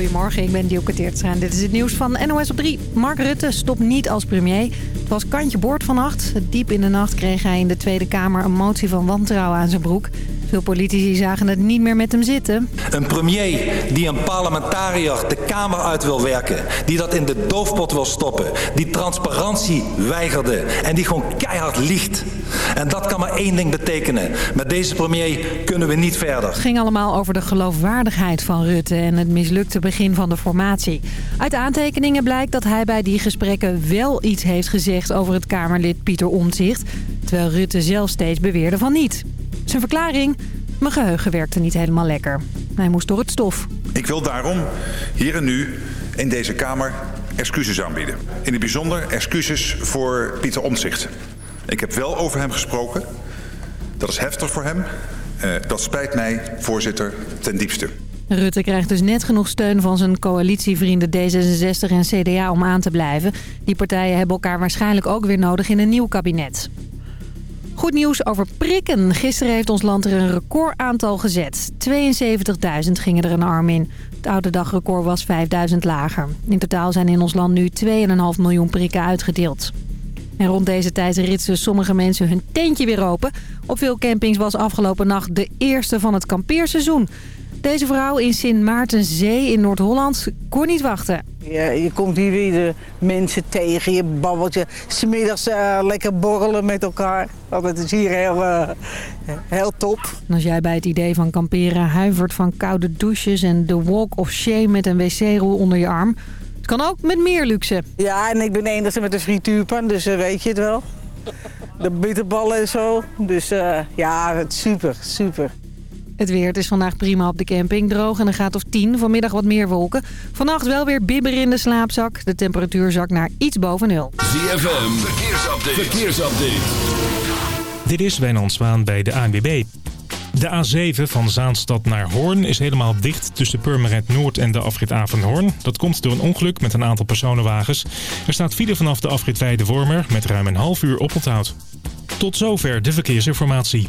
Goedemorgen, ik ben Dielke Teertstra dit is het nieuws van NOS op 3. Mark Rutte stopt niet als premier. Het was kantje boord vannacht. Diep in de nacht kreeg hij in de Tweede Kamer een motie van wantrouwen aan zijn broek. Veel politici zagen het niet meer met hem zitten. Een premier die een parlementariër de Kamer uit wil werken. Die dat in de doofpot wil stoppen. Die transparantie weigerde. En die gewoon keihard liegt. En dat kan maar één ding betekenen. Met deze premier kunnen we niet verder. Het ging allemaal over de geloofwaardigheid van Rutte en het mislukte begin van de formatie. Uit aantekeningen blijkt dat hij bij die gesprekken wel iets heeft gezegd over het Kamerlid Pieter Omtzigt. Terwijl Rutte zelf steeds beweerde van niet. Zijn verklaring? Mijn geheugen werkte niet helemaal lekker. Hij moest door het stof. Ik wil daarom hier en nu in deze Kamer excuses aanbieden. In het bijzonder excuses voor Pieter Omtzigt. Ik heb wel over hem gesproken. Dat is heftig voor hem. Uh, dat spijt mij, voorzitter, ten diepste. Rutte krijgt dus net genoeg steun van zijn coalitievrienden D66 en CDA om aan te blijven. Die partijen hebben elkaar waarschijnlijk ook weer nodig in een nieuw kabinet. Goed nieuws over prikken. Gisteren heeft ons land er een recordaantal gezet. 72.000 gingen er een arm in. Het oude dagrecord was 5.000 lager. In totaal zijn in ons land nu 2,5 miljoen prikken uitgedeeld. En rond deze tijd ritsen sommige mensen hun tentje weer open. Op veel campings was afgelopen nacht de eerste van het kampeerseizoen. Deze vrouw in Sint Maartenzee in Noord-Holland kon niet wachten. Ja, je komt hier weer de mensen tegen, je babbelt je. Smiddags uh, lekker borrelen met elkaar. Dat is hier heel, uh, heel top. En als jij bij het idee van kamperen huivert van koude douches... en de walk of shame met een wc-rol onder je arm... Het kan ook met meer luxe. Ja, en ik ben de enige met een frituurpan, dus uh, weet je het wel. De bitterballen en zo. Dus ja, het super, super. Het weer het is vandaag prima op de camping. Droog en een graad of 10. Vanmiddag wat meer wolken. Vannacht wel weer bibber in de slaapzak. De temperatuur zakt naar iets boven nul. ZFM, verkeersupdate. verkeersupdate. Dit is Wijnand Zwaan bij de ANWB. De A7 van Zaanstad naar Hoorn is helemaal dicht tussen Purmerend Noord en de afrit Avenhoorn. Dat komt door een ongeluk met een aantal personenwagens. Er staat file vanaf de afrit Weide-Wormer met ruim een half uur oponthoud. Tot zover de verkeersinformatie.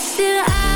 Gisteravond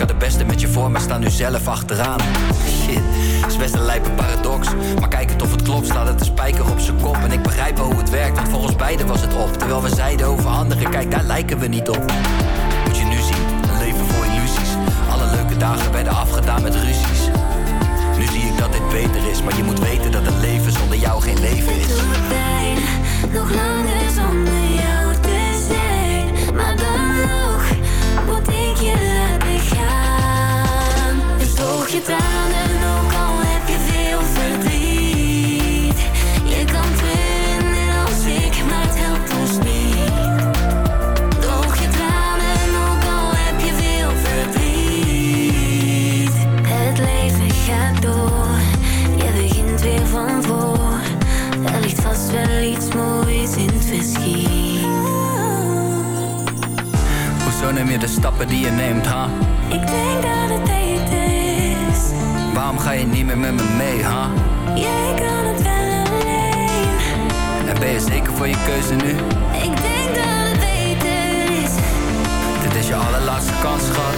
had het beste met je voor, maar sta nu zelf achteraan. Shit, is best een lijpe paradox. Maar kijk het of het klopt, staat het een spijker op zijn kop. En ik begrijp hoe het werkt, want voor ons beiden was het op. Terwijl we zeiden over anderen, kijk daar lijken we niet op. Moet je nu zien, een leven vol illusies. Alle leuke dagen werden afgedaan met ruzies. Nu zie ik dat dit beter is, maar je moet weten dat een leven zonder jou geen leven is. doet pijn, nog langer zonder jou te zijn. Maar dan nog moet ik je gaan. Dus droog je tranen, ook al neem je de stappen die je neemt, ha? Ik denk dat het beter is. Waarom ga je niet meer met me mee, ha? Jij kan het wel alleen. En ben je zeker voor je keuze nu? Ik denk dat het beter is. Dit is je allerlaatste kans, schat.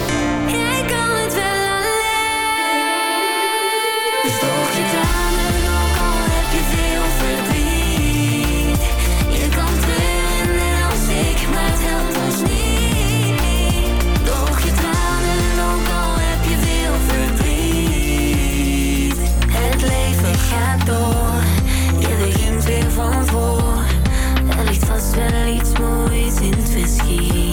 You.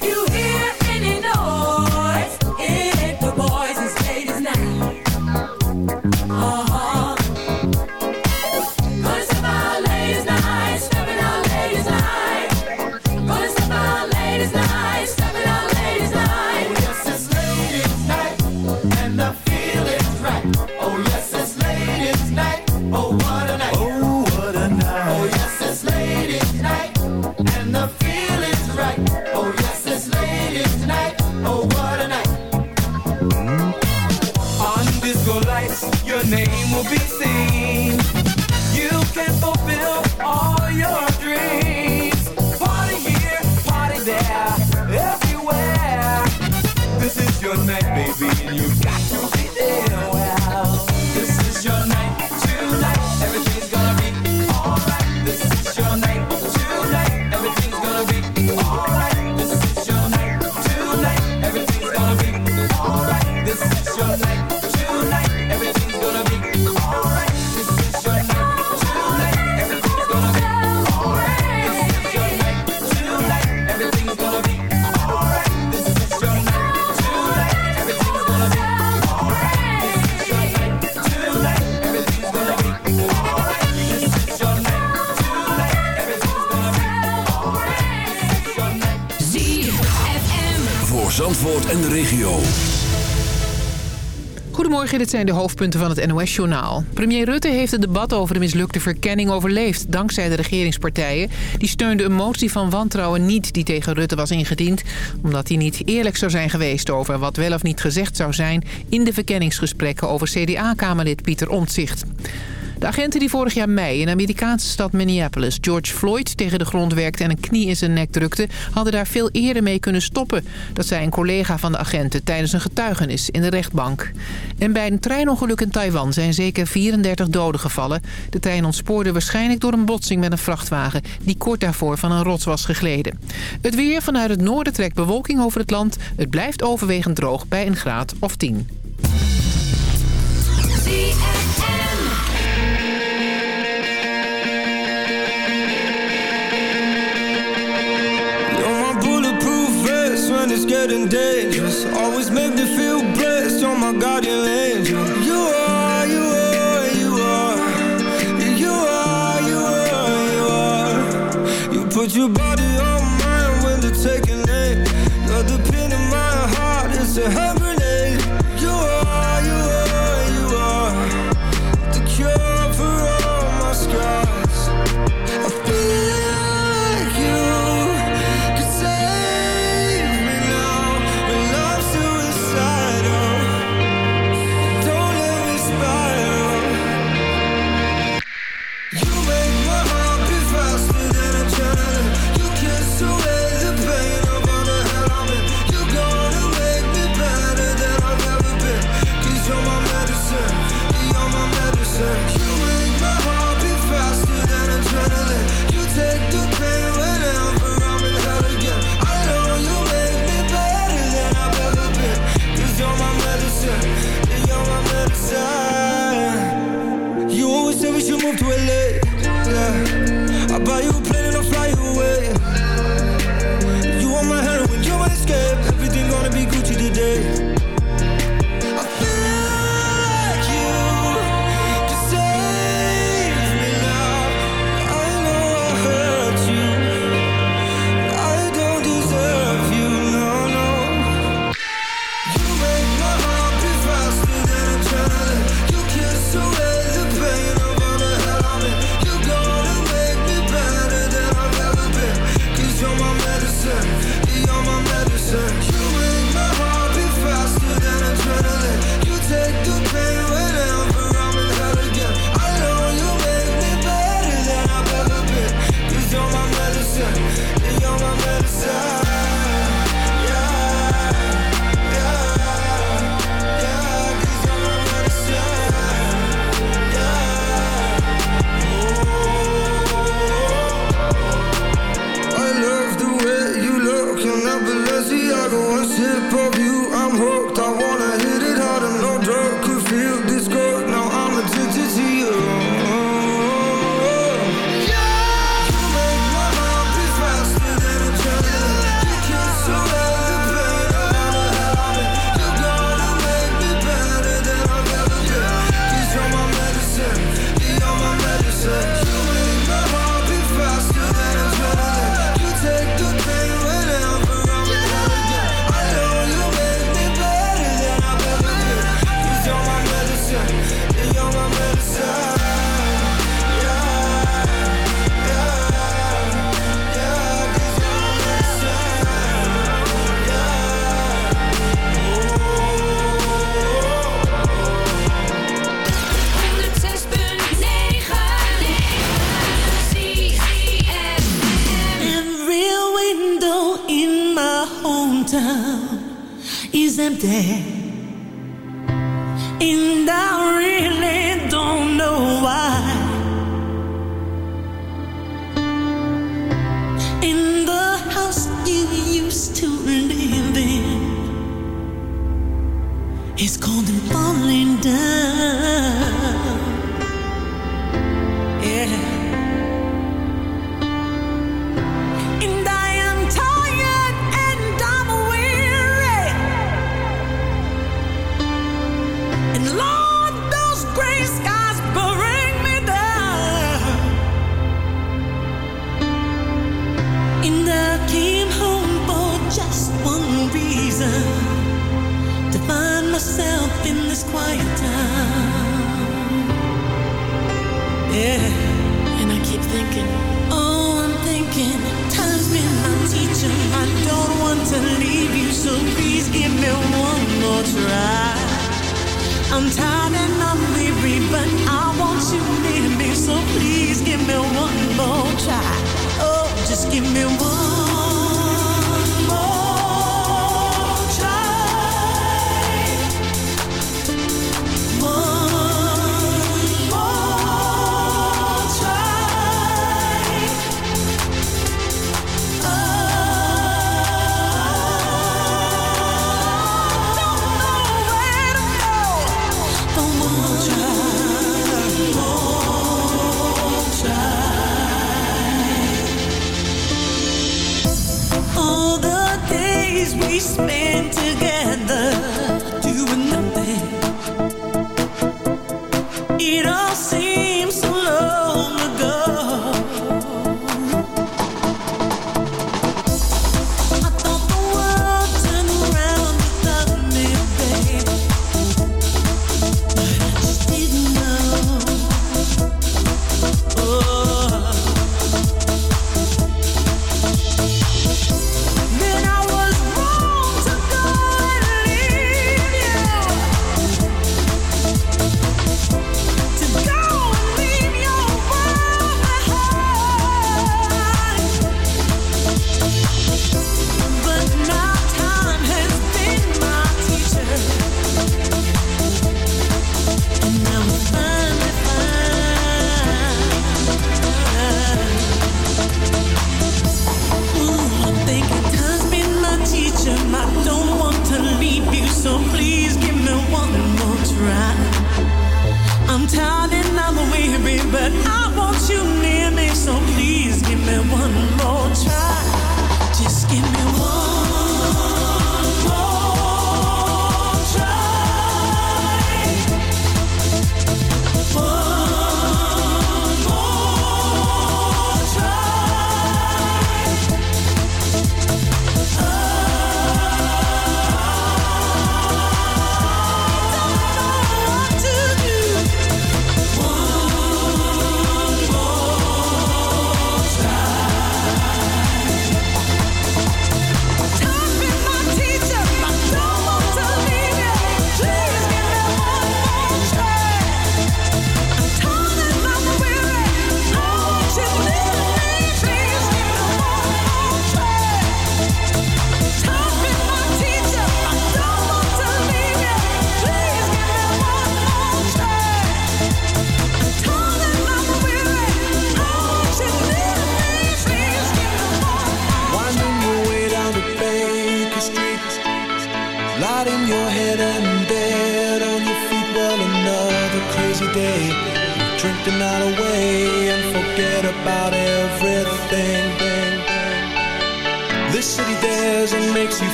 Zandvoort en de regio. Goedemorgen, dit zijn de hoofdpunten van het NOS-journaal. Premier Rutte heeft het debat over de mislukte verkenning overleefd... dankzij de regeringspartijen. Die steunde een motie van wantrouwen niet die tegen Rutte was ingediend... omdat hij niet eerlijk zou zijn geweest over wat wel of niet gezegd zou zijn... in de verkenningsgesprekken over CDA-kamerlid Pieter Omtzigt. De agenten die vorig jaar mei in de Amerikaanse stad Minneapolis... George Floyd tegen de grond werkte en een knie in zijn nek drukte... hadden daar veel eerder mee kunnen stoppen. Dat zei een collega van de agenten tijdens een getuigenis in de rechtbank. En bij een treinongeluk in Taiwan zijn zeker 34 doden gevallen. De trein ontspoorde waarschijnlijk door een botsing met een vrachtwagen... die kort daarvoor van een rots was gegleden. Het weer vanuit het noorden trekt bewolking over het land. Het blijft overwegend droog bij een graad of 10. scared and dangerous. Always make me feel blessed, you're my guardian angel. You are, you are, you are. You are, you are, you are. You put your body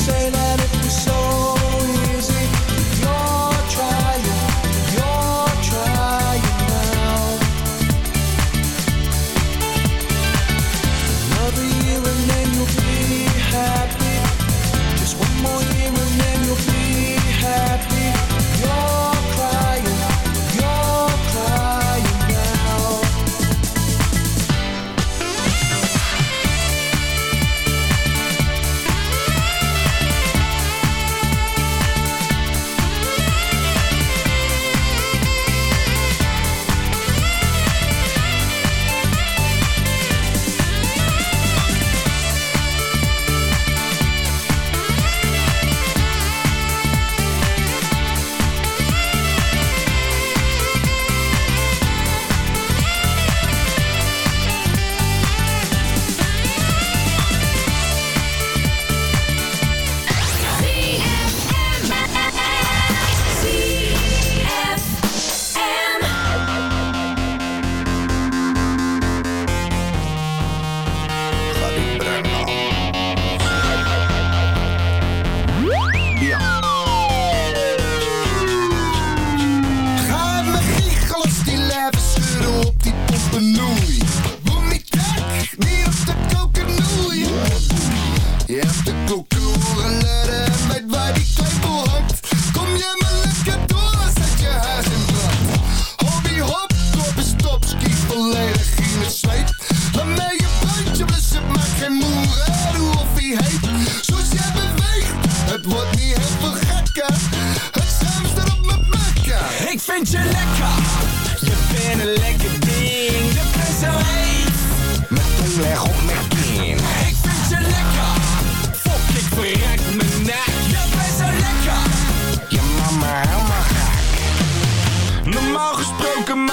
say that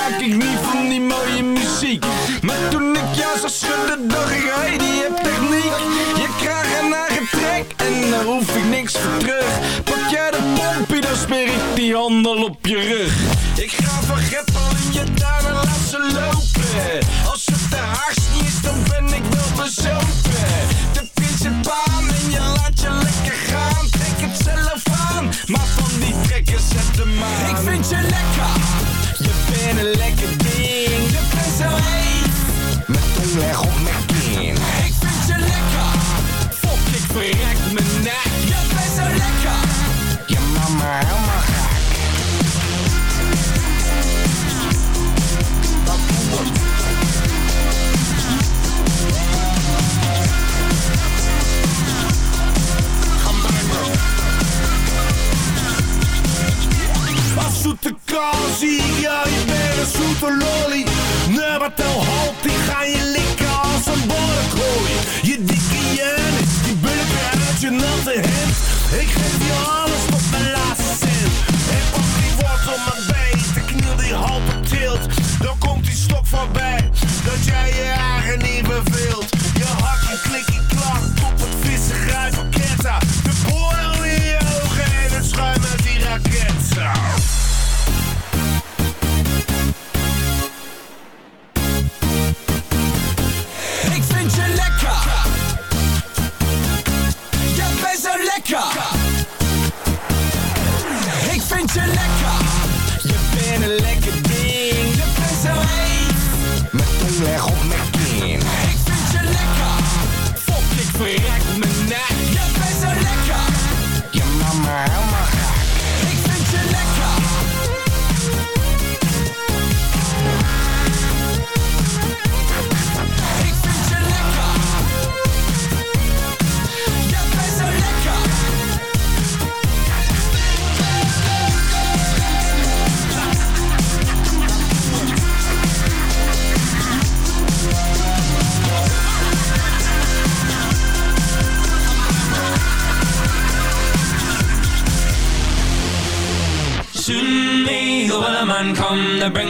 maak ik niet van die mooie muziek. Maar toen ik jou zag schudden, dacht ik, die hebt techniek. Je krijgt een eigen trek en daar hoef ik niks voor terug. Pak jij de pompie, dan smeer ik die handel op je rug. Ik ga van in je tuin en laat ze lopen. Als het de haars niet is, dan ben ik wel bezopen. Lekker ding. Je bent zo heet, Met tong leg op mijn kin. ik vind je lekker. Fok, ik verrek mijn nek. Je bent zo lekker. Je mama helemaal gek. Zoete kansie, ja je een lolly. Nummer tel halt, die ga je likken als een borrekooi. Je dikke jenis, die bulken uit je natte hemd Ik geef je alles tot mijn laatste cent. En pak die wortel mijn beet, de kniel die halve tilt. Dan komt die stok voorbij, dat jij je eigen niet beveelt je lekker, je bent een lekker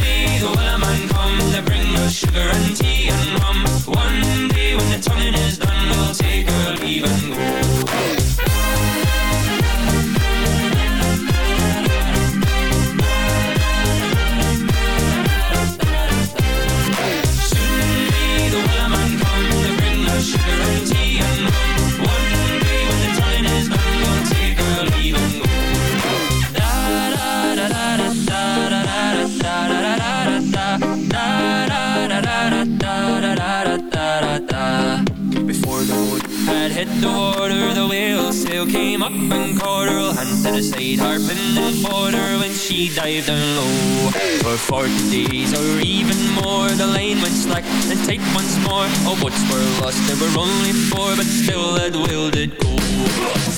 May the man come bring us sugar and tea and rum. One day when the tonguing is done, we'll take our leave and go. Up and caught her hand to the side, harping and her when she dived down low. For forty days or even more, the line went slack and tight once more. Oh, All boats were lost, there were only four, but still that will did go.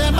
Doing me